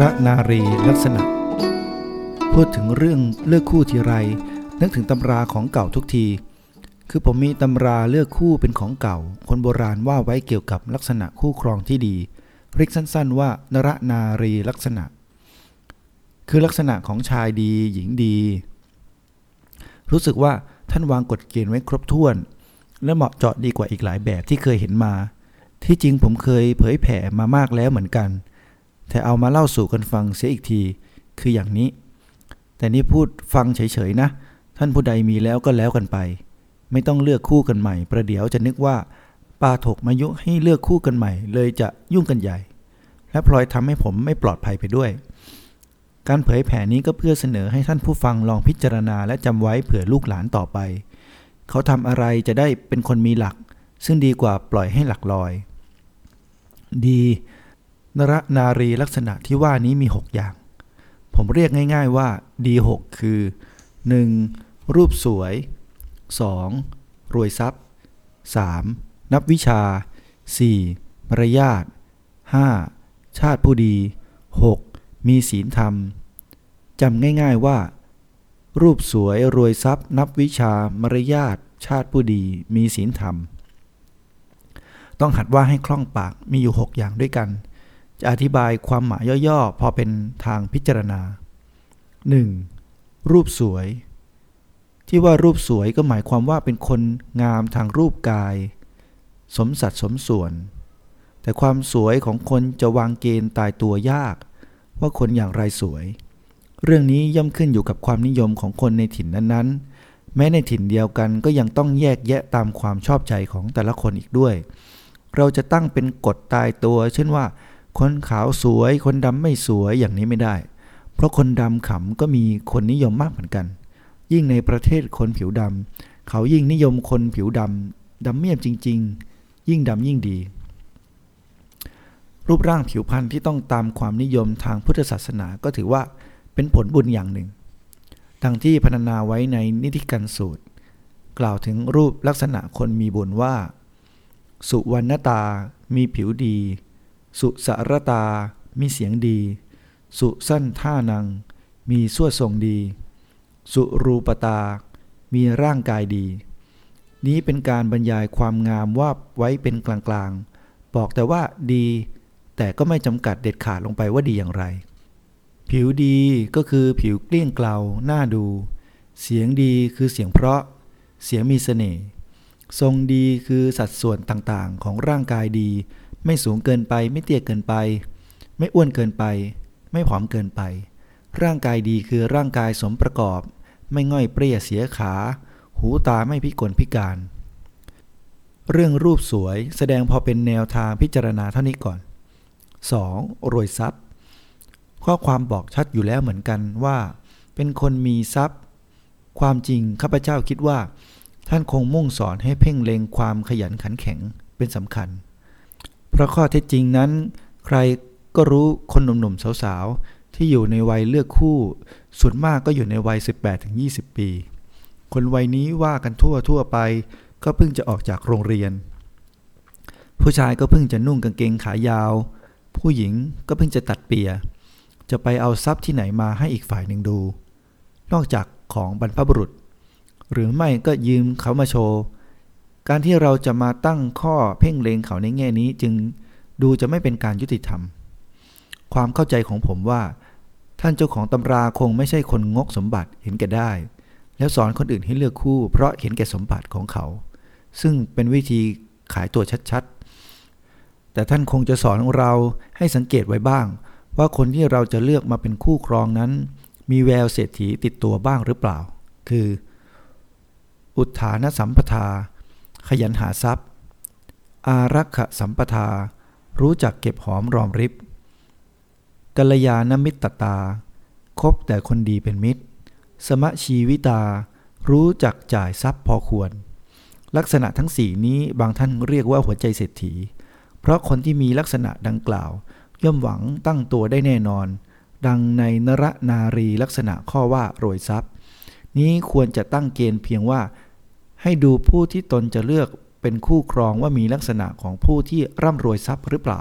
รนารีลักษณะ พูดถึงเรื่องเลือกคู่ทีไร นึกถึงตำราของเก่าทุกที คือผมมีตำราเลือกคู่เป็นของเก่า คนโบราณว่าไว้เกี่ยวกับลักษณะคู่ครองที่ดี เรียกสั้นๆว่านรนารีลักษณะ คือลักษณะของชายดีหญิงดี รู้สึกว่าท่านวางกฎเกณฑ์ไว้ครบถ้วน และเหมาะเจาะดีกว่าอีกหลายแบบที่เคยเห็นมา ที่จริงผมเคยเผยแผ่มามากแล้วเหมือนกัน แต่เอามาเล่าสู่กันฟังเสียอีกทีคืออย่างนี้ แต่นี่พูดฟังเฉยๆนะ ท่านผู้ใดมีแล้วก็แล้วกันไป ไม่ต้องเลือกคู่กันใหม่ ประเดี๋ยวจะนึกว่าปาถกมายุให้เลือกคู่กันใหม่ เลยจะยุ่งกันใหญ่ และพลอยทำให้ผมไม่ปลอดภัยไปด้วย การเผยแผ่นี้ก็เพื่อเสนอให้ท่านผู้ฟังลองพิจารณาและจำไว้เผื่อลูกหลานต่อไป เขาทำอะไรจะได้เป็นคนมีหลัก ซึ่งดีกว่าปล่อยให้หลักลอย ดี นรนารีลักษณะที่ว่านี้มี 6 อย่าง ผมเรียกง่าย ๆว่า D6 คือ 1. รูปสวย 2. รวยทรัพย์ 3. นับวิชา 4. มารยาท 5. ชาติผู้ดี 6. มีศีลธรรมจำง่ายๆว่า รูปสวยรวยทรัพย์ นับวิชามารยาท ชาติผู้ดี มีศีลธรรม ต้องหัดว่าให้คล่องปากมีอยู่ 6 อย่างด้วยกัน จะอธิบายความหมายย่อๆ พอเป็นทางพิจารณา 1. รูปสวย ที่ว่ารูปสวยก็หมายความว่าเป็นคนงามทางรูปกาย สมสัดสมส่วน แต่ความสวยของคนจะวางเกณฑ์ตายตัวยาก ว่าคนอย่างไรสวย เรื่องนี้ย่อมขึ้นอยู่กับความนิยมของคนในถิ่นนั้นๆ แม้ในถิ่นเดียวกันก็ยังต้องแยกแยะตามความชอบใจของแต่ละคนอีกด้วย เราจะตั้งเป็นกฎตายตัว เช่นว่า คนขาวสวย คนดำไม่สวยอย่างนี้ไม่ได้ เพราะคนดำขำก็มีคนนิยมมากเหมือนกัน ยิ่งในประเทศคนผิวดำเขายิ่งนิยมคนผิวดำดำเมียมจริง ๆ ยิ่งดำยิ่งดี รูปร่างผิวพรรณที่ต้องตามความนิยมทางพุทธศาสนาก็ถือว่าเป็นผลบุญอย่างหนึ่ง ดังที่พรรณนาไว้ในนิติกันสูตร กล่าวถึงรูปลักษณะคนมีบุญว่า สุวรรณตา มีผิวดี สุสารตา มีเสียงดี สุสั้นท่านัง มีสวดทรงดี สุรูปตา มีร่างกายดี นี้เป็นการบรรยายความงามว่าไว้เป็นกลางๆ บอกแต่ว่าดี แต่ก็ไม่จำกัดเด็ดขาดลงไปว่าดีอย่างไร ผิวดีก็คือผิวเกลี้ยงเกลาหน่าดู เสียงดีคือเสียงเพราะ เสียงมีเสน่ห์ ทรงดีคือสัดส่วนต่างๆ ของร่างกายดี ไม่สูงเกินไป ไม่เตี้ยเกินไป ไม่อ้วนเกินไป ไม่ผอมเกินไป ร่างกายดีคือร่างกายสมประกอบ ไม่ง่อยเปรี้ยเสียขา หูตาไม่พิกลพิการ เรื่องรูปสวยแสดงพอเป็นแนวทางพิจารณาเท่านี้ก่อน 2. รวยทรัพย์ ข้อความบอกชัดอยู่แล้วเหมือนกันว่า เป็นคนมีทรัพย์ ความจริงข้าพเจ้าคิดว่า ท่านคงมุ่งสอนให้เพ่งเล็งความขยันขันแข็งเป็นสำคัญ เพราะข้อเท็จจริงนั้น ใครก็รู้คนหนุ่มๆสาวๆ ที่อยู่ในวัยเลือกคู่ ส่วนมากก็อยู่ในวัย 18-20 ปี คนวัยนี้ว่ากันทั่วทั่วไป ก็เพิ่งจะออกจากโรงเรียน ผู้ชายก็เพิ่งจะนุ่งกางเกงขายาว ผู้หญิงก็เพิ่งจะตัดเปีย จะไปเอาทรัพย์ที่ไหนมาให้อีกฝ่ายหนึ่งดู นอกจากของบรรพบุรุษ หรือไม่ก็ยืมเขามาโชว์ การที่เราจะมาตั้งข้อเพ่งเลงเขาในแง่นี้จึงดูจะไม่เป็นการยุติธรรม ความเข้าใจของผมว่า ท่านเจ้าของตำราคงไม่ใช่คนงกสมบัติเห็นแก่ได้ แล้วสอนคนอื่นให้เลือกคู่ เพราะเห็นแก่สมบัติของเขา ซึ่งเป็นวิธีขายตัวชัดๆ แต่ท่านคงจะสอนเราให้สังเกตไว้บ้าง ว่าคนที่เราจะเลือกมาเป็นคู่ครองนั้น มีแววเศรษฐีติดตัวบ้างหรือเปล่า คือ อุทานสัมปทา ขยันหาทรัพย์ อารักขสัมปทา รู้จักเก็บหอมรอมริบกัลยาณมิตรตา คบแต่คนดีเป็นมิตร สมะชีวิตา รู้จักจ่ายทรัพย์พอควร ลักษณะทั้งสี่นี้บางท่านเรียกว่าหัวใจเศรษฐี เพราะคนที่มีลักษณะดังกล่าว ย่อมหวังตั้งตัวได้แน่นอน ดังในนรนารีลักษณะข้อว่าโรยทรัพย์ นี้ควรจะตั้งเกณฑ์เพียงว่า ให้ดูผู้ที่ตนจะเลือกเป็นคู่ครองว่ามีลักษณะของผู้ที่ร่ำรวยทรัพย์หรือเปล่า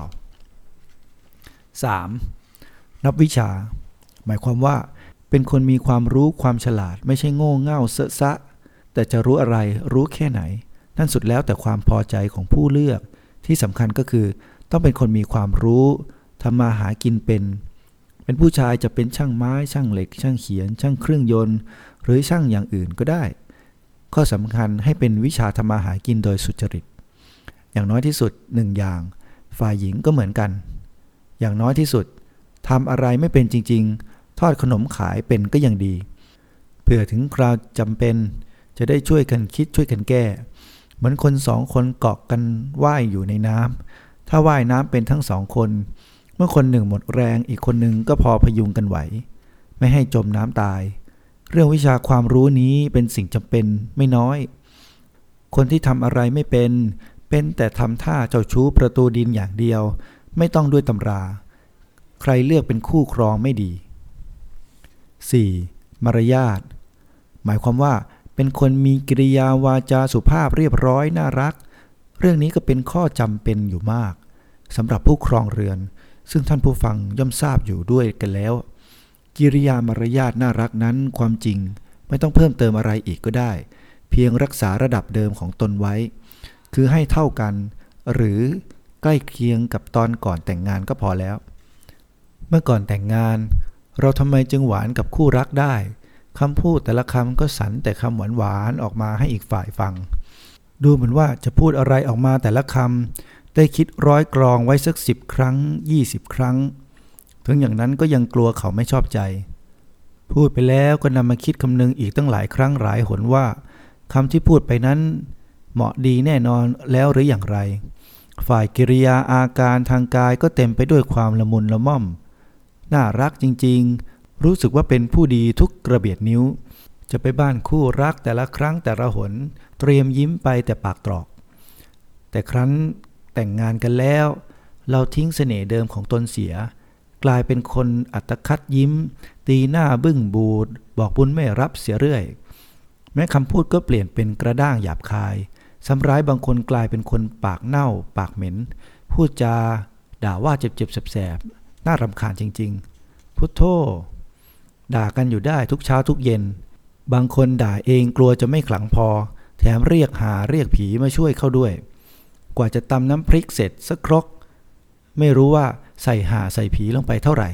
3. นับวิชา หมายความว่า เป็นคนมีความรู้ความฉลาดไม่ใช่โง่เง่าเสอะซะ แต่จะรู้อะไรรู้แค่ไหน นั่นสุดแล้วแต่ความพอใจของผู้เลือก ที่สำคัญก็คือ ต้องเป็นคนมีความรู้ทำมาหากินเป็น เป็นผู้ชายจะเป็นช่างไม้ ช่างเหล็ก ช่างเขียน ช่างเครื่องยนต์ หรือช่างอย่างอื่นก็ได้ ข้อสำคัญให้เป็นวิชาทำมาหากินโดยสุจริต อย่างน้อยที่สุดหนึ่งอย่าง ฝ่ายหญิงก็เหมือนกัน อย่างน้อยที่สุดทำอะไรไม่เป็นจริง ๆ ทอดขนมขายเป็นก็ยังดี เผื่อถึงคราวจำเป็น จะได้ช่วยกันคิดช่วยกันแก้ เหมือนคนสองคนเกาะกันว่ายอยู่ในน้ำถ้าว่ายน้ำเป็นทั้งสองคน เมื่อคนหนึ่งหมดแรงอีกคนหนึ่งก็พอพยุงกันไหว ไม่ให้จมน้ำตาย เรื่องวิชาความรู้นี้เป็นสิ่งจำเป็นไม่น้อย คนที่ทำอะไรไม่เป็น เป็นแต่ทำท่าเจ้าชู้ประตูดินอย่างเดียว ไม่ต้องด้วยตำรา ใครเลือกเป็นคู่ครองไม่ดี 4. มารยาท หมายความว่าเป็นคนมีกิริยาวาจาสุภาพเรียบร้อยน่ารัก เรื่องนี้ก็เป็นข้อจำเป็นอยู่มากสำหรับผู้ครองเรือน ซึ่งท่านผู้ฟังย่อมทราบอยู่ด้วยกันแล้ว กิริยามารยาทน่ารักนั้นความจริงไม่ต้องเพิ่มเติมอะไรอีกก็ได้ เพียงรักษาระดับเดิมของตนไว้ คือให้เท่ากัน หรือใกล้เคียงกับตอนก่อนแต่งงานก็พอแล้ว เมื่อก่อนแต่งงาน เราทำไมจึงหวานกับคู่รักได้คำพูดแต่ละคำก็สันแต่คำหวานๆออกมาให้อีกฝ่ายฟัง ดูเหมือนว่าจะพูดอะไรออกมาแต่ละคำได้คิดร้อยกรองไว้สักสิบครั้งยี่สิบครั้ง ถึงอย่างนั้นก็ยังกลัวเขาไม่ชอบใจ พูดไปแล้วก็นำมาคิดคำนึงอีกตั้งหลายครั้งหลายหนว่าคำที่พูดไปนั้น เหมาะดีแน่นอนแล้วหรืออย่างไร ฝ่ายกิริยาอาการทางกายก็เต็มไปด้วยความละมุนละม่อม น่ารักจริงๆ รู้สึกว่าเป็นผู้ดีทุกกระเบียดนิ้ว จะไปบ้านคู่รักแต่ละครั้งแต่ละหน เตรียมยิ้มไปแต่ปากตรอก แต่ครั้นแต่งงานกันแล้ว เราทิ้งเสน่ห์เดิมของตนเสีย กลายเป็นคนอัตคัดยิ้ม ตีหน้าบึ้งบูด บอกบุญไม่รับเสียเรื่อย แม้คำพูดก็เปลี่ยนเป็นกระด้างหยาบคายซ้ำร้ายบางคนกลายเป็นคนปากเน่า ปากเหม็น พูดจา ด่าว่าเจ็บๆแสบๆน่ารำคาญจริง ๆ พุทโธด่ากันอยู่ได้ทุกเช้าทุกเย็น บางคนด่าเองกลัวจะไม่ขลังพอ แถมเรียกหาเรียกผีมาช่วยเข้าด้วย กว่าจะตำน้ำพริกเสร็จสักครก ไม่รู้ว่า ใส่ห่าใส่ผีลงไปเท่าไหร่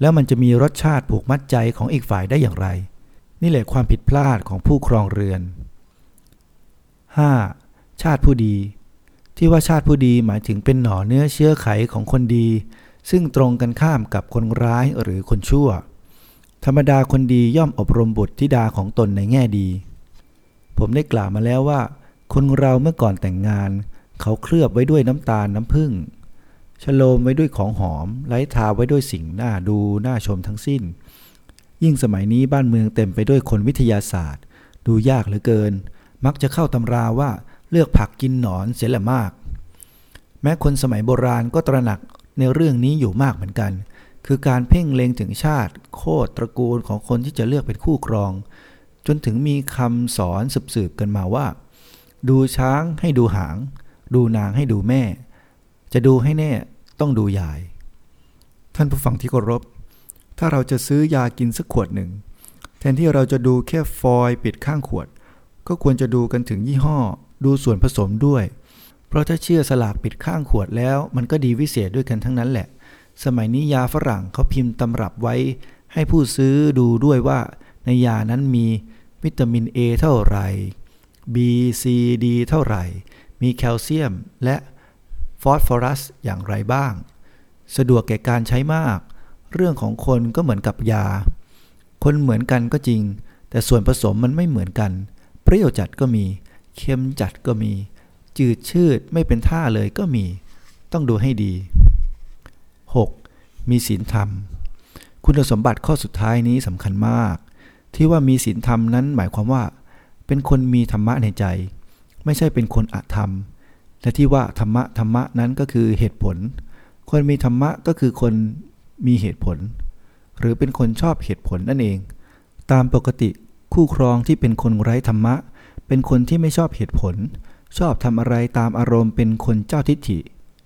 แล้วมันจะมีรสชาติผูกมัดใจของอีกฝ่ายได้อย่างไร นี่แหละความผิดพลาดของผู้ครองเรือน 5. ชาติผู้ดี ที่ว่าชาติผู้ดีหมายถึงเป็นหน่อเนื้อเชื้อไขของคนดี ซึ่งตรงกันข้ามกับคนร้ายหรือคนชั่ว ธรรมดาคนดีย่อมอบรมบุตรธิดาของตนในแง่ดี ผมได้กล่าวมาแล้วว่า คนเราเมื่อก่อนแต่งงาน เขาเคลือบไว้ด้วยน้ำตาลน้ำผึ้ง ฉโลมไว้ด้วยของหอมไล้ทาไว้ด้วยสิ่งน่าดูน่าชมทั้งสิ้น ยิ่งสมัยนี้บ้านเมืองเต็มไปด้วยคนวิทยาศาสตร์ ดูยากเหลือเกิน มักจะเข้าตำราว่าเลือกผักกินหนอนเสียละมาก แม้คนสมัยโบราณก็ตระหนักในเรื่องนี้อยู่มากเหมือนกัน คือการเพ่งเล็งถึงชาติ โคตรตระกูลของคนที่จะเลือกเป็นคู่ครอง จนถึงมีคำสอนสืบๆกันมาว่า ดูช้างให้ดูหาง ดูนางให้ดูแม่ จะดูให้แน่ต้องดูยาย ท่านผู้ฟังที่เคารพ ถ้าเราจะซื้อยากินสักขวดหนึ่ง แทนที่เราจะดูแค่ฟอยล์ปิดข้างขวด ก็ควรจะดูกันถึงยี่ห้อ ดูส่วนผสมด้วย เพราะถ้าเชื่อสลากปิดข้างขวดแล้ว มันก็ดีวิเศษด้วยกันทั้งนั้นแหละ สมัยนี้ยาฝรั่งเขาพิมพ์ตำรับไว้ ให้ผู้ซื้อดูด้วยว่าในยานั้นมีวิตามิน A เท่าไหร่ B C D เท่าไหร่ มีแคลเซียมและ ฟอสฟอรัสอย่างไรบ้าง สะดวกแก่การใช้มาก เรื่องของคนก็เหมือนกับยา คนเหมือนกันก็จริง แต่ส่วนผสมมันไม่เหมือนกัน เปรี้ยวจัดก็มี เค็มจัดก็มี จืดชืดไม่เป็นท่าเลยก็มี ต้องดูให้ดี 6. มีศีลธรรม คุณสมบัติข้อสุดท้ายนี้สำคัญมาก ที่ว่ามีศีลธรรมนั้นหมายความว่า เป็นคนมีธรรมะในใจ ไม่ใช่เป็นคนอธรรม และที่ว่าธรรมะธรรมะนั้นก็คือเหตุผล คนมีธรรมะก็คือคนมีเหตุผล หรือเป็นคนชอบเหตุผลนั่นเอง ตามปกติคู่ครองที่เป็นคนไร้ธรรมะ เป็นคนที่ไม่ชอบเหตุผล ชอบทำอะไรตามอารมณ์เป็นคนเจ้าทิฐิ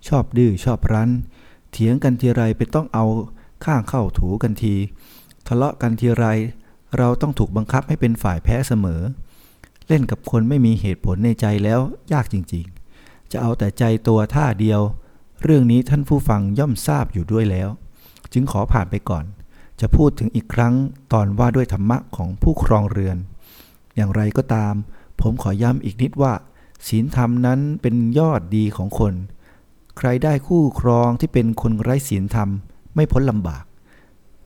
ชอบดื้อชอบรั้น เถียงกันทีไรเป็นต้องเอาข้างเข้าถูกันที ทะเลาะกันทีไร เราต้องถูกบังคับให้เป็นฝ่ายแพ้เสมอ เล่นกับคนไม่มีเหตุผลในใจแล้วยากจริงๆ จะเอาแต่ใจตัวท่าเดียว เรื่องนี้ท่านผู้ฟังย่อมทราบอยู่ด้วยแล้ว จึงขอผ่านไปก่อน จะพูดถึงอีกครั้งตอนว่าด้วยธรรมะของผู้ครองเรือน อย่างไรก็ตาม ผมขอย้ำอีกนิดว่า ศีลธรรมนั้นเป็นยอดดีของคน ใครได้คู่ครองที่เป็นคนไร้ศีลธรรม ไม่พ้นลำบาก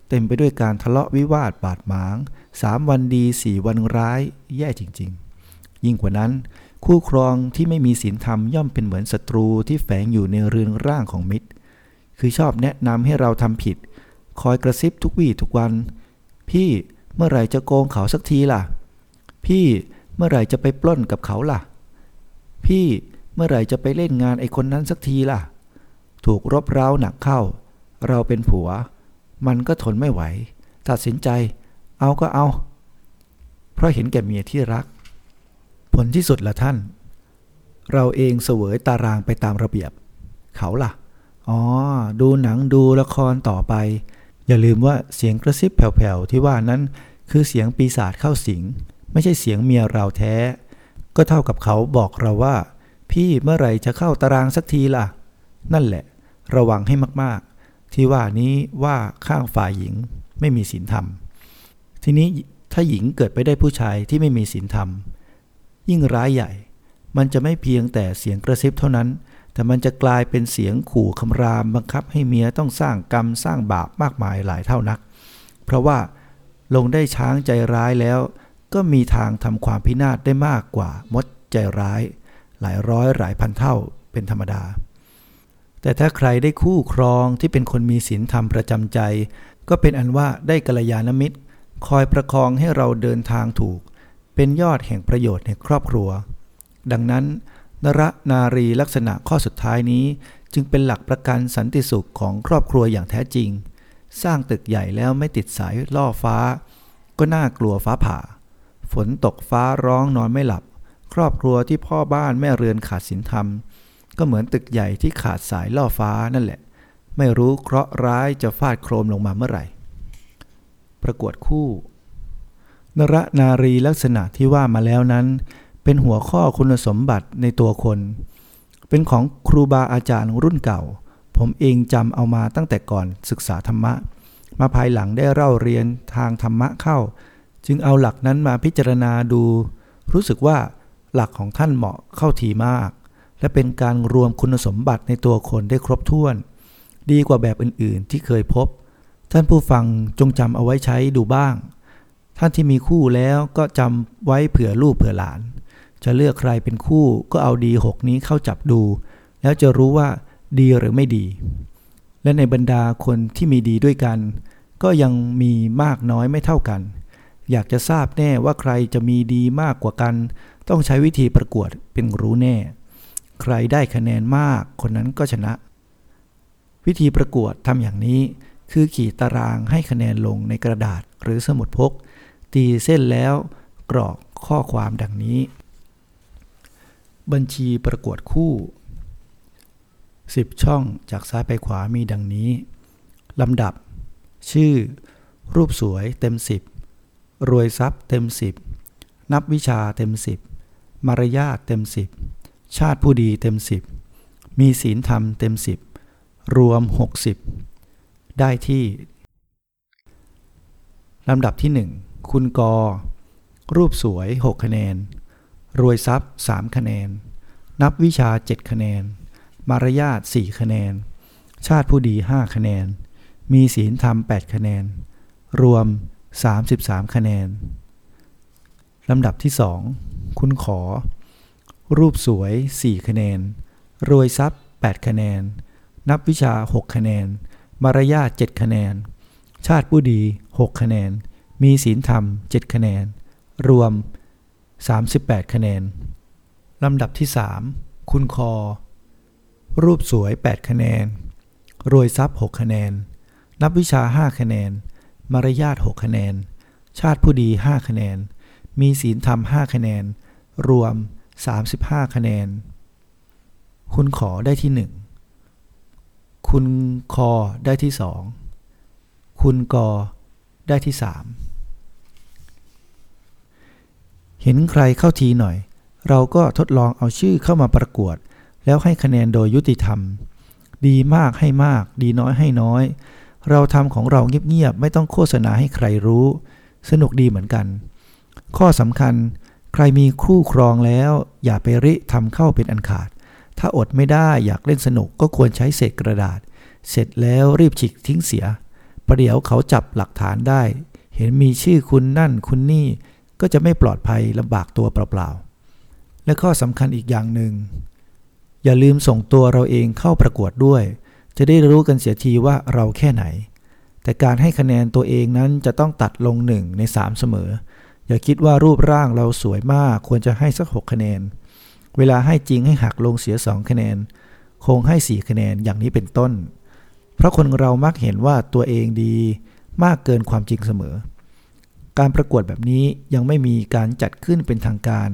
เต็มไปด้วยการทะเลาะวิวาทบาดหมางสามวันดีสี่วันร้าย แย่จริง ๆ ยิ่งกว่านั้น คู่ครองที่ไม่มีศีลธรรมย่อมเป็นเหมือนศัตรูที่แฝงอยู่ในเรือนร่างของมิตร คือชอบแนะนำให้เราทำผิด คอยกระซิบทุกวี่ทุกวัน พี่เมื่อไหร่จะโกงเขาสักทีล่ะ พี่เมื่อไหร่จะไปปล้นกับเขาล่ะ พี่เมื่อไหร่จะไปเล่นงานไอ้คนนั้นสักทีล่ะ ถูกรบเร้าหนักเข้า เราเป็นผัว มันก็ทนไม่ไหว ตัดสินใจ เอาก็เอา เพราะเห็นแก่เมียที่รัก ลที่สุดละท่าน เราเองเสวยตารางไปตามระเบียบ เขาล่ะ อ๋อ ดูหนังดูละครต่อไป อย่าลืมว่าเสียงกระซิบแผ่วๆที่ว่านั้นคือเสียงปีศาจเข้าสิง ไม่ใช่เสียงเมียเราแท้ ก็เท่ากับเขาบอกเราว่า พี่เมื่อไหร่จะเข้าตารางสักทีล่ะ นั่นแหละ ระวังให้มากๆ ที่ว่านี้ว่าข้างฝ่ายหญิงไม่มีศีลธรรม ทีนี้ถ้าหญิงเกิดไปได้ผู้ชายที่ไม่มีศีลธรรม ยิ่งร้ายใหญ่ มันจะไม่เพียงแต่เสียงกระซิบเท่านั้น แต่มันจะกลายเป็นเสียงขู่คำรามบังคับให้เมียต้องสร้างกรรมสร้างบาปมากมายหลายเท่านัก เพราะว่าลงได้ช้างใจร้ายแล้ว ก็มีทางทำความพินาศได้มากกว่ามดใจร้าย หลายร้อยหลายพันเท่าเป็นธรรมดา แต่ถ้าใครได้คู่ครองที่เป็นคนมีศีลธรรมประจำใจ ก็เป็นอันว่าได้กัลยาณมิตร คอยประคองให้เราเดินทางถูก เป็นยอดแห่งประโยชน์ในครอบครัว ดังนั้น นรนารีลักษณะข้อสุดท้ายนี้ จึงเป็นหลักประกันสันติสุขของครอบครัวอย่างแท้จริง สร้างตึกใหญ่แล้วไม่ติดสายล่อฟ้า ก็น่ากลัวฟ้าผ่า ฝนตกฟ้าร้องนอนไม่หลับ ครอบครัวที่พ่อบ้านแม่เรือนขาดศีลธรรม ก็เหมือนตึกใหญ่ที่ขาดสายล่อฟ้านั่นแหละ ไม่รู้เคราะห์ร้ายจะฟาดโครมลงมาเมื่อไหร่ ประกวดคู่ นรนารีลักษณะที่ว่ามาแล้วนั้น เป็นหัวข้อคุณสมบัติในตัวคน เป็นของครูบาอาจารย์รุ่นเก่า ผมเองจำเอามาตั้งแต่ก่อนศึกษาธรรมะ มาภายหลังได้เล่าเรียนทางธรรมะเข้า จึงเอาหลักนั้นมาพิจารณาดู รู้สึกว่าหลักของท่านเหมาะเข้าทีมาก และเป็นการรวมคุณสมบัติในตัวคนได้ครบถ้วน ดีกว่าแบบอื่นๆที่เคยพบ ท่านผู้ฟังจงจำเอาไว้ใช้ดูบ้าง ท่านที่มีคู่แล้วก็จำไว้เผื่อลูกเผื่อหลาน จะเลือกใครเป็นคู่ก็เอาดีหกนี้เข้าจับดู แล้วจะรู้ว่าดีหรือไม่ดี และในบรรดาคนที่มีดีด้วยกัน ก็ยังมีมากน้อยไม่เท่ากัน อยากจะทราบแน่ว่าใครจะมีดีมากกว่ากัน ต้องใช้วิธีประกวดเป็นรู้แน่ ใครได้คะแนนมากคนนั้นก็ชนะ วิธีประกวดทำอย่างนี้คือขีดตารางให้คะแนนลงในกระดาษหรือสมุดพก ตีเส้นแล้วกรอกข้อความดังนี้ บัญชีประกวดคู่ 10 ช่องจากซ้ายไปขวามีดังนี้ลำดับ ชื่อ รูปสวยเต็ม 10 รวยทรัพย์เต็ม 10 นับวิชาเต็ม 10 มารยาทเต็ม 10 ชาติผู้ดีเต็ม 10 มีศีลธรรมเต็ม 10 รวม 60 ได้ที่ลำดับที่ 1 คุณกอ รูปสวย 6 คะแนน รวยทรัพย์ 3 คะแนน นับวิชา 7 คะแนน มารยาท 4 คะแนน ชาติผู้ดี 5 คะแนน มีศีลธรรม 8 คะแนน รวม 33 คะแนน ลำดับที่ 2 คุณขอ รูปสวย 4 คะแนน รวยทรัพย์ 8 คะแนน นับวิชา 6 คะแนน มารยาท 7 คะแนน ชาติผู้ดี 6 คะแนน มีศีลธรรม 7 คะแนน รวม 38 คะแนน ลำดับที่ 3 คุณคอ รูปสวย 8 คะแนน รวยทรัพย์ 6 คะแนน นับวิชา 5 คะแนน มารยาท 6 คะแนน ชาติผู้ดี 5 คะแนน มีศีลธรรม 5 คะแนน รวม 35 คะแนน คุณขอได้ที่ 1 คุณคอได้ที่ 2 คุณกอได้ที่ 3 ห็นใครเข้าทีหน่อย เราก็ทดลองเอาชื่อเข้ามาประกวด แล้วให้คะแนนโดยยุติธรรม ดีมากให้มาก ดีน้อยให้น้อย เราทำของเราเงียบๆไม่ต้องโฆษณาให้ใครรู้ สนุกดีเหมือนกัน ข้อสำคัญ ใครมีคู่ครองแล้ว อย่าไปริทำเข้าเป็นอันขาด ถ้าอดไม่ได้อยากเล่นสนุกก็ควรใช้เศษกระดาษ เสร็จแล้วรีบฉีกทิ้งเสียประเดี๋ยวเขาจับหลักฐานได้ เห็นมีชื่อคุณนั่นคุณนี่ ก็จะไม่ปลอดภัยลำบากตัวเปล่าๆ และข้อสำคัญอีกอย่างหนึ่ง อย่าลืมส่งตัวเราเองเข้าประกวดด้วย จะได้รู้กันเสียทีว่าเราแค่ไหน แต่การให้คะแนนตัวเองนั้นจะต้องตัดลงหนึ่งในสามเสมอ อย่าคิดว่ารูปร่างเราสวยมากควรจะให้สักหกคะแนน เวลาให้จริงให้หักลงเสียสองคะแนน คงให้สี่คะแนนอย่างนี้เป็นต้น เพราะคนเรามักเห็นว่าตัวเองดีมากเกินความจริงเสมอ การประกวดแบบนี้ยังไม่มีการจัดขึ้นเป็นทางการ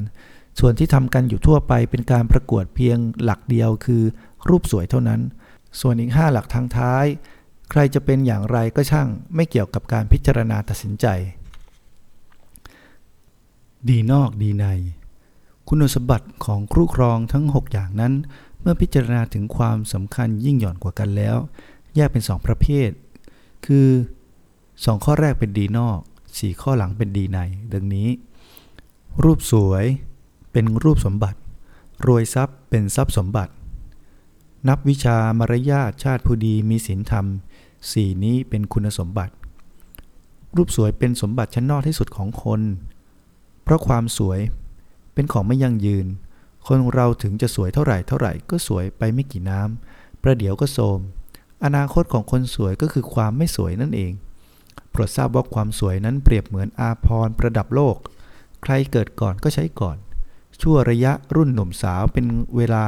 ส่วนที่ทำกันอยู่ทั่วไปเป็นการประกวดเพียงหลักเดียวคือ รูปสวยเท่านั้น ส่วนอีกห้าหลักทางท้าย ใครจะเป็นอย่างไรก็ช่าง ไม่เกี่ยวกับการพิจารณาตัดสินใจ ดีนอกดีใน คุณสมบัติของครูครองทั้ง 6 อย่างนั้น เมื่อพิจารณาถึงความสำคัญยิ่งหย่อนกว่ากันแล้ว แยกเป็นสองประเภท คือ 2 ข้อแรกเป็นดีนอก 4 ข้อหลังเป็นดีใน ดังนี้ รูปสวยเป็นรูปสมบัติ รวยทรัพย์เป็นทรัพย์สมบัติ นับวิชามารยาทชาติผู้ดีมีศีลธรรมสี่นี้เป็นคุณสมบัติ รูปสวยเป็นสมบัติชั้นนอกที่สุดของคน เพราะความสวยเป็นของไม่ยั่งยืน คนเราถึงจะสวยเท่าไหร่เท่าไหร่ก็สวยไปไม่กี่น้ำประเดี๋ยวก็โทมอนาคตของคนสวยก็คือความไม่สวยนั่นเอง โปรดทราบว่าความสวยนั้นเปรียบเหมือนอาพรประดับโลก ใครเกิดก่อนก็ใช้ก่อน ชั่วระยะรุ่นหนุ่มสาวเป็นเวลา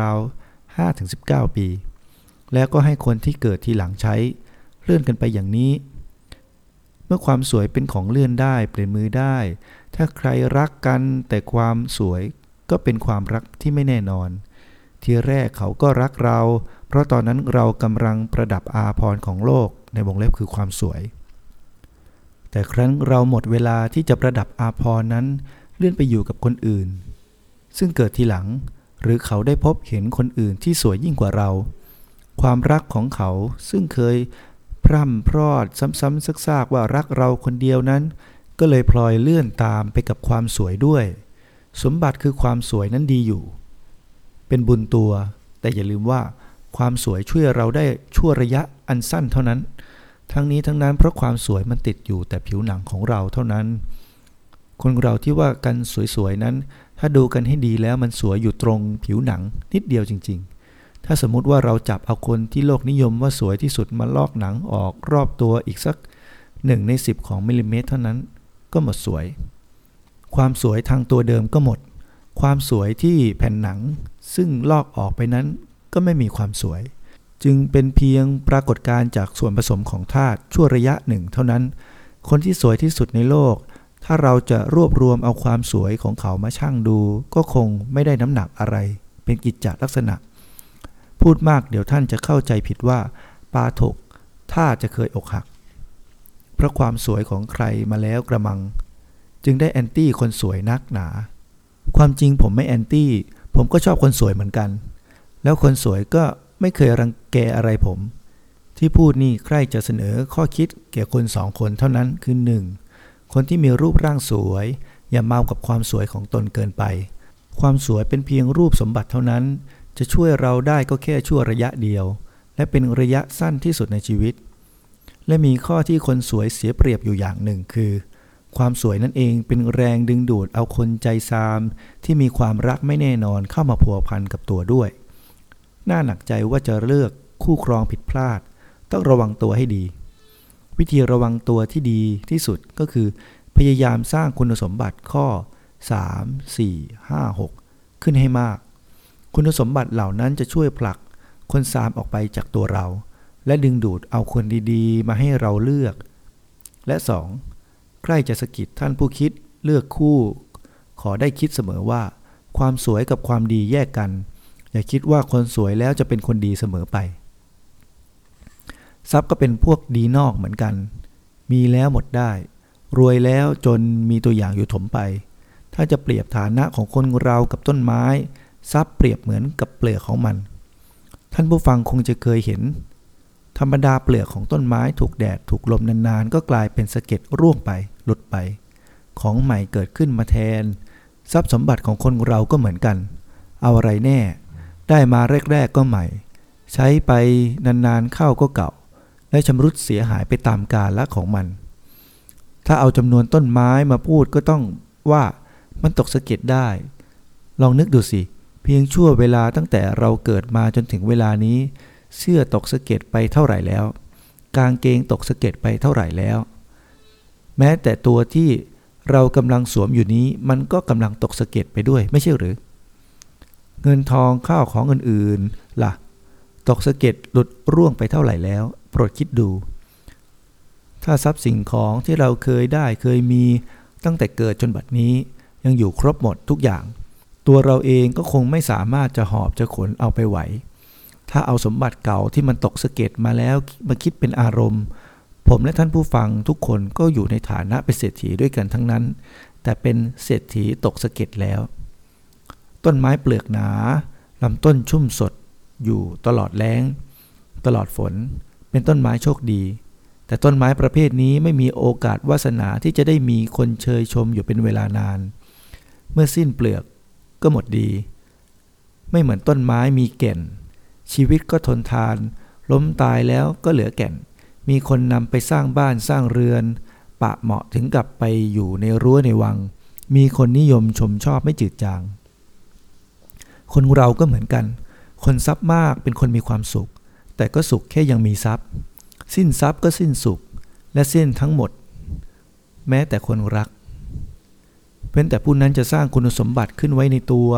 ราวๆ5-19 ปี แล้วก็ให้คนที่เกิดทีหลังใช้ เลื่อนกันไปอย่างนี้ เมื่อความสวยเป็นของเลื่อนได้เปลี่ยนมือได้ ถ้าใครรักกันแต่ความสวยก็เป็นความรักที่ไม่แน่นอน ทีแรกเขาก็รักเรา เพราะตอนนั้นเรากำลังประดับอาพรของโลกในวงเล็บคือความสวย แต่ครั้นเราหมดเวลาที่จะประดับอาพรนั้น เลื่อนไปอยู่กับคนอื่น ซึ่งเกิดทีหลังหรือเขาได้พบเห็นคนอื่นที่สวยยิ่งกว่าเรา ความรักของเขาซึ่งเคยพร่ำพรอดซ้ำๆซากๆว่ารักเราคนเดียวนั้น ก็เลยพลอยเลื่อนตามไปกับความสวยด้วย สมบัติคือความสวยนั้นดีอยู่ เป็นบุญตัว แต่อย่าลืมว่า ความสวยช่วยเราได้ชั่วระยะอันสั้นเท่านั้น ทั้งนี้ทั้งนั้นเพราะความสวยมันติดอยู่แต่ผิวหนังของเราเท่านั้น คนเราที่ว่ากันสวยๆนั้น ถ้าดูกันให้ดีแล้วมันสวยอยู่ตรงผิวหนังนิดเดียวจริง ๆ ถ้าสมมติว่าเราจับเอาคนที่โลกนิยมว่าสวยที่สุดมาลอกหนังออกรอบตัวอีกสักหนึ่งในสิบของมิลลิเมตรเท่านั้นก็หมดสวย ความสวยทางตัวเดิมก็หมด ความสวยที่แผ่นหนังซึ่งลอกออกไปนั้นก็ไม่มีความสวย จึงเป็นเพียงปรากฏการณ์จากส่วนผสมของธาตุชั่วระยะหนึ่งเท่านั้น คนที่สวยที่สุดในโลก ถ้าเราจะรวบรวมเอาความสวยของเขามาชั่งดู ก็คงไม่ได้น้ำหนักอะไร เป็นกิจจลักษณะ พูดมากเดี๋ยวท่านจะเข้าใจผิดว่าปาถกถ้าจะเคยอกหัก เพราะความสวยของใครมาแล้วกระมัง จึงได้แอนตี้คนสวยนักหนา ความจริงผมไม่แอนตี้ผมก็ชอบคนสวยเหมือนกัน แล้วคนสวยก็ ไม่เคยรังแกอะไรผม ที่พูดนี่ใครจะเสนอข้อคิดแก่คนสองคนเท่านั้นคือหนึ่งคนที่มีรูปร่างสวย อย่าเมากับความสวยของตนเกินไป ความสวยเป็นเพียงรูปสมบัติเท่านั้น จะช่วยเราได้ก็แค่ชั่วระยะเดียว และเป็นระยะสั้นที่สุดในชีวิต และมีข้อที่คนสวยเสียเปรียบอยู่อย่างหนึ่งคือ ความสวยนั่นเองเป็นแรงดึงดูดเอาคนใจซาม ที่มีความรักไม่แน่นอนเข้ามาพัวพันกับตัวด้วย น่าหนักใจว่าจะเลือกคู่ครองผิดพลาด ต้องระวังตัวให้ดี วิธีระวังตัวที่ดีที่สุดก็คือ พยายามสร้างคุณสมบัติข้อ 3 4 5 6 ขึ้นให้มาก คุณสมบัติเหล่านั้นจะช่วยผลักคนซามออกไปจากตัวเรา และดึงดูดเอาคนดีๆ มาให้เราเลือก และ 2. ใครจะสกิดท่านผู้คิดเลือกคู่ ขอได้คิดเสมอว่า ความสวยกับความดีแยกกัน อย่าคิดว่าคนสวยแล้วจะเป็นคนดีเสมอไป ทรัพย์ก็เป็นพวกดีนอกเหมือนกัน มีแล้วหมดได้ รวยแล้วจนมีตัวอย่างอยู่ถมไป ถ้าจะเปรียบฐานะของคนเรากับต้นไม้ ทรัพย์เปรียบเหมือนกับเปลือกของมัน ท่านผู้ฟังคงจะเคยเห็น ธรรมดาเปลือกของต้นไม้ถูกแดดถูกลมนานๆ ก็กลายเป็นสะเก็ดร่วงไปหลุดไป ของใหม่เกิดขึ้นมาแทน ทรัพย์สมบัติของคนเราก็เหมือนกัน เอาอะไรแน่ ได้มาแรกๆก็ใหม่ ใช้ไปนานๆเข้าก็เก่า และชำรุดเสียหายไปตามกาลละของมัน ถ้าเอาจำนวนต้นไม้มาพูดก็ต้องว่ามันตกสะเก็ดได้ ลองนึกดูสิ เพียงชั่วเวลาตั้งแต่เราเกิดมาจนถึงเวลานี้ เสื้อตกสะเก็ดไปเท่าไหร่แล้ว กางเกงตกสะเก็ดไปเท่าไหร่แล้ว แม้แต่ตัวที่เรากำลังสวมอยู่นี้มันก็กำลังตกสะเก็ดไปด้วยไม่ใช่หรือ เงินทองข้าวของอื่นๆล่ะ ตกสะเก็ดหลุดร่วงไปเท่าไหร่แล้ว โปรดคิดดู ถ้าทรัพย์สิ่งของที่เราเคยได้เคยมีตั้งแต่เกิดจนบัดนี้ ยังอยู่ครบหมดทุกอย่าง ตัวเราเองก็คงไม่สามารถจะหอบจะขนเอาไปไหว ถ้าเอาสมบัติเก่าที่มันตกสะเก็ดมาแล้วมาคิดเป็นอารมณ์ ผมและท่านผู้ฟังทุกคนก็อยู่ในฐานะเป็นเศรษฐีด้วยกันทั้งนั้น แต่เป็นเศรษฐีตกสะเก็ดแล้ว ต้นไม้เปลือกหนาลำต้นชุ่มสดอยู่ตลอดแล้ง ตลอดฝน เป็นต้นไม้โชคดี แต่ต้นไม้ประเภทนี้ไม่มีโอกาสวาสนาที่จะได้มีคนเชยชมอยู่เป็นเวลานาน เมื่อสิ้นเปลือกก็หมดดี ไม่เหมือนต้นไม้มีแก่น ชีวิตก็ทนทาน ล้มตายแล้วก็เหลือแก่น มีคนนำไปสร้างบ้านสร้างเรือน ปะเหมาะถึงกับไปอยู่ในรั้วในวัง มีคนนิยมชมชอบไม่จืดจาง คนเราก็เหมือนกัน คนทรัพย์มากเป็นคนมีความสุข แต่ก็สุขแค่ยังมีทรัพย์ สิ้นทรัพย์ก็สิ้นสุข และสิ้นทั้งหมด แม้แต่คนรักเว้นแต่ผู้นั้นจะสร้างคุณสมบัติขึ้นไว้ในตัว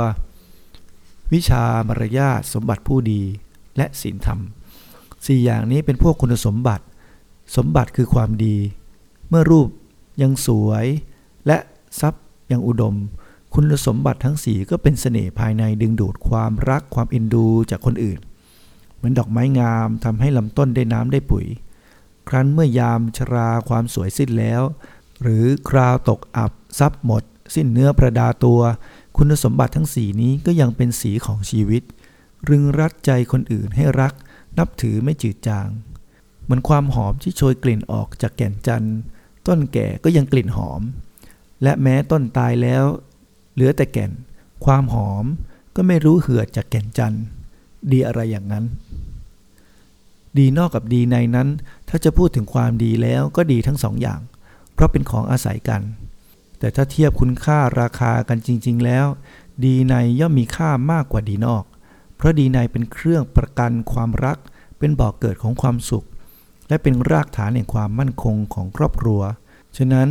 วิชามารยาทสมบัติผู้ดี และศีลธรรมสี่อย่างนี้เป็นพวกคุณสมบัติ สมบัติคือความดี เมื่อรูปยังสวย และทรัพย์ยังอุดม คุณสมบัติทั้งสี่ก็เป็นเสน่ห์ภายในดึงดูดความรักความเอ็นดูจากคนอื่น เหมือนดอกไม้งามทำให้ลำต้นได้น้ำได้ปุ๋ย ครั้นเมื่อยามชราความสวยสิ้นแล้ว หรือคราวตกอับทรัพย์หมด สิ้นเนื้อประดาตัว คุณสมบัติทั้งสีนี้ก็ยังเป็นสีของชีวิต รึงรัดใจคนอื่นให้รัก นับถือไม่จืดจาง เหมือนความหอมที่โชยกลิ่นออกจากแก่นจันทร์ ต้นแก่ก็ยังกลิ่นหอม และแม้ต้นตายแล้ว เหลือแต่แก่น ความหอมก็ไม่รู้เหือดจากแก่นจันทร์ดีอะไรอย่างนั้น ดีนอกกับดีในนั้น ถ้าจะพูดถึงความดีแล้วก็ดีทั้งสองอย่าง เพราะเป็นของอาศัยกัน แต่ถ้าเทียบคุณค่าราคากันจริง ๆ แล้ว ดีในย่อมมีค่ามากกว่าดีนอก เพราะดีในเป็นเครื่องประกันความรัก เป็นบ่อกเกิดของความสุข และเป็นรากฐานแห่งความมั่นคงของครอบครัว ฉะนั้น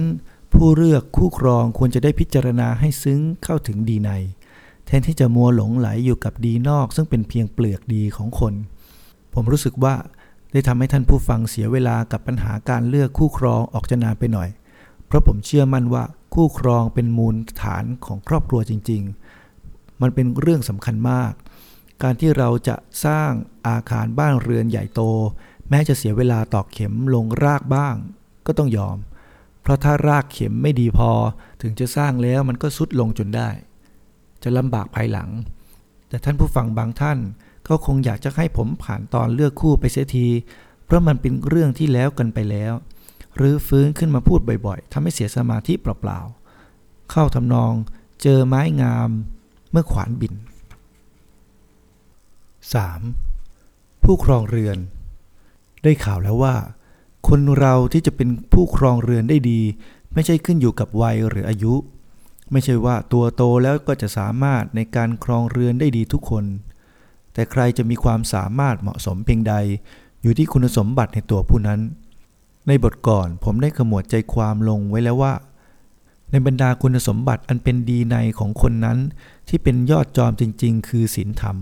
ผู้เลือกคู่ครองควรจะได้พิจารณาให้ซึ้งเข้าถึงดีใน แทนที่จะมัวหลงไหลอยู่กับดีนอก ซึ่งเป็นเพียงเปลือกดีของคน ผมรู้สึกว่าได้ทำให้ท่านผู้ฟังเสียเวลากับปัญหาการเลือกคู่ครองออกจะนานไปหน่อย เพราะผมเชื่อมั่นว่าคู่ครองเป็นมูลฐานของครอบครัวจริง ๆ มันเป็นเรื่องสำคัญมาก การที่เราจะสร้างอาคารบ้านเรือนใหญ่โต แม้จะเสียเวลาตอกเข็มลงรากบ้าง ก็ต้องยอม เพราะถ้ารากเข็มไม่ดีพอถึงจะสร้างแล้วมันก็สุดลงจนได้ จะลำบากภายหลัง แต่ท่านผู้ฟังบางท่านก็คงอยากจะให้ผมผ่านตอนเลือกคู่ไปเสียที เพราะมันเป็นเรื่องที่แล้วกันไปแล้ว หรือฟื้นขึ้นมาพูดบ่อยๆทำให้เสียสมาธิเปล่าๆ เข้าทำนองเจอไม้งามเมื่อขวานบิน 3. ผู้ครองเรือน ได้ข่าวแล้วว่า คนเราที่จะเป็นผู้ครองเรือนได้ดี ไม่ใช่ขึ้นอยู่กับวัยหรืออายุ ไม่ใช่ว่าตัวโตแล้วก็จะสามารถในการครองเรือนได้ดีทุกคน แต่ใครจะมีความสามารถเหมาะสมเพียงใด อยู่ที่คุณสมบัติในตัวผู้นั้น ในบทก่อนผมได้ขมวดใจความลงไว้แล้วว่า ในบรรดาคุณสมบัติอันเป็นดีในของคนนั้น ที่เป็นยอดจอมจริง ๆ คือศีลธรรม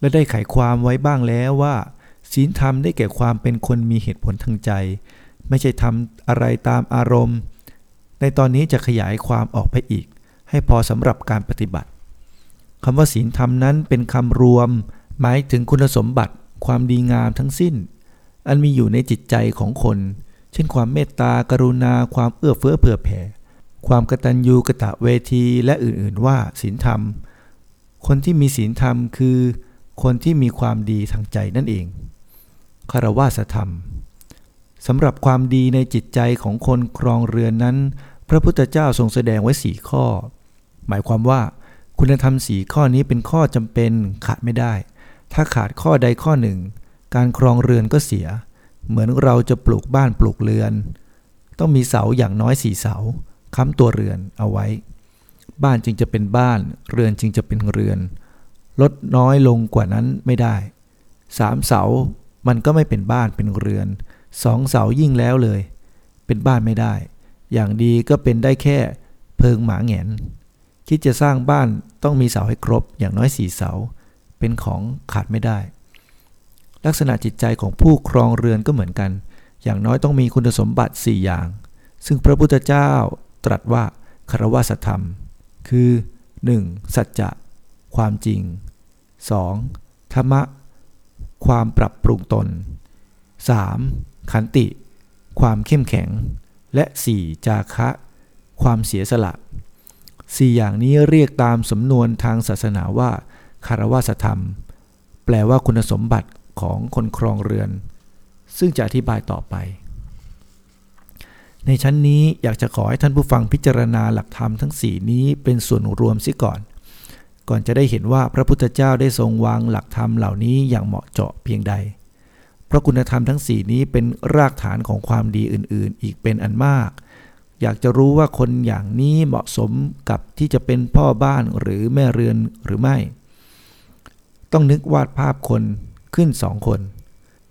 และได้ไขความไว้บ้างแล้วว่า ศีลธรรมได้แก่ความเป็นคนมีเหตุผลทางใจ ไม่ใช่ทำอะไรตามอารมณ์ ในตอนนี้จะขยายความออกไปอีก ให้พอสำหรับการปฏิบัติคำว่าศีลธรรมนั้นเป็นคำรวม หมายถึงคุณสมบัติ ความดีงามทั้งสิ้น อันมีอยู่ในจิตใจของคน เช่นความเมตตากรุณา ความเอื้อเฟื้อเผื่อแผ่ ความกตัญญูกะตะเวทีและอื่นๆว่าศีลธรรม คนที่มีศีลธรรมคือ คนที่มีความดีทางใจนั่นเอง คารวะธรรมสำหรับความดีในจิตใจของคนครองเรือนนั้น พระพุทธเจ้าทรงแสดงไว้สี่ข้อ หมายความว่า คุณธรรมสี่ข้อนี้เป็นข้อจำเป็นขาดไม่ได้ ถ้าขาดข้อใดข้อหนึ่ง การครองเรือนก็เสีย เหมือนเราจะปลูกบ้านปลูกเรือน ต้องมีเสาอย่างน้อยสี่เสาค้ำตัวเรือนเอาไว้ บ้านจึงจะเป็นบ้าน เรือนจึงจะเป็นเรือน ลดน้อยลงกว่านั้นไม่ได้สามเสา มันก็ไม่เป็นบ้านเป็นเรือนสองเสายิ่งแล้วเลย เป็นบ้านไม่ได้ อย่างดีก็เป็นได้แค่เพิงหมาแงน คิดจะสร้างบ้านต้องมีเสาให้ครบอย่างน้อยสี่เสา เป็นของขาดไม่ได้ ลักษณะจิตใจของผู้ครองเรือนก็เหมือนกัน อย่างน้อยต้องมีคุณสมบัติ 4 อย่าง ซึ่งพระพุทธเจ้าตรัสว่าคารวะสัธรรม คือ 1. สัจจะ ความจริง 2. ธรรมะ ความปรับปรุงตน 3. ขันติ ความเข้มแข็ง และ 4. จาคะ ความเสียสละสี่อย่างนี้เรียกตามสำนวนทางศาสนาว่าคารวะธรรม แปลว่าคุณสมบัติของคนครองเรือน ซึ่งจะอธิบายต่อไป ในชั้นนี้อยากจะขอให้ท่านผู้ฟังพิจารณาหลักธรรมทั้งสี่นี้เป็นส่วนรวมซิก่อน ก่อนจะได้เห็นว่าพระพุทธเจ้าได้ทรงวางหลักธรรมเหล่านี้อย่างเหมาะเจาะเพียงใด เพราะคุณธรรมทั้งสี่นี้เป็นรากฐานของความดีอื่นๆ อีกเป็นอันมาก อยากจะรู้ว่าคนอย่างนี้เหมาะสมกับที่จะเป็นพ่อบ้านหรือแม่เรือนหรือไม่ ต้องนึกวาดภาพคนขึ้นสองคน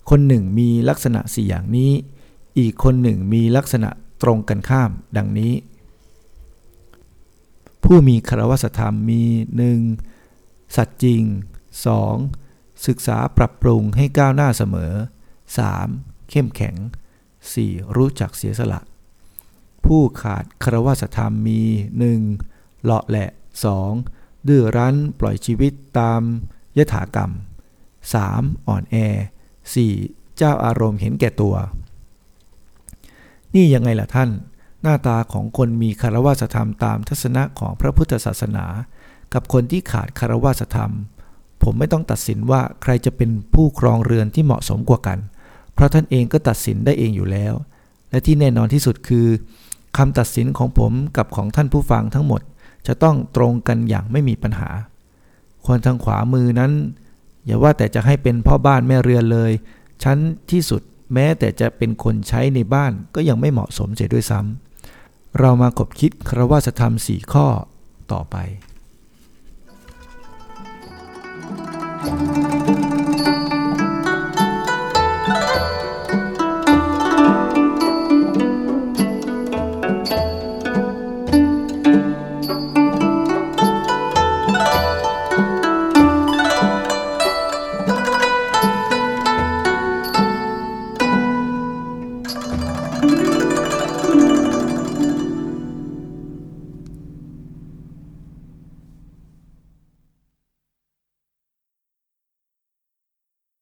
คนหนึ่งมีลักษณะสี่อย่างนี้ อีกคนหนึ่งมีลักษณะตรงกันข้าม ดังนี้ ผู้มีคารวะธรรมมีหนึ่งสัตจริง 2. ศึกษาปรับปรุงให้ก้าวหน้าเสมอ 3. เข้มแข็ง 4. รู้จักเสียสละ ผู้ขาดคารวะธรรมมี 1. เลาะแหละ 2. ดื้อรั้นปล่อยชีวิตตามยถากรรม 3. อ่อนแอ 4. เจ้าอารมณ์เห็นแก่ตัว นี่ยังไงล่ะท่าน หน้าตาของคนมีคารวะธรรมตามทัศนะของพระพุทธศาสนา กับคนที่ขาดคารวะธรรม ผมไม่ต้องตัดสินว่าใครจะเป็นผู้ครองเรือนที่เหมาะสมกว่ากัน เพราะท่านเองก็ตัดสินได้เองอยู่แล้ว และที่แน่นอนที่สุดคือคำตัดสินของผมกับของท่านผู้ฟังทั้งหมด จะต้องตรงกันอย่างไม่มีปัญหา คนทางขวามือนั้น อย่าว่าแต่จะให้เป็นพ่อบ้านแม่เรือนเลย ชั้นที่สุดแม้แต่จะเป็นคนใช้ในบ้านก็ยังไม่เหมาะสมเสียด้วยซ้ำ เรามาขบคิดครวาสธรรมสี่ข้อต่อไป thank you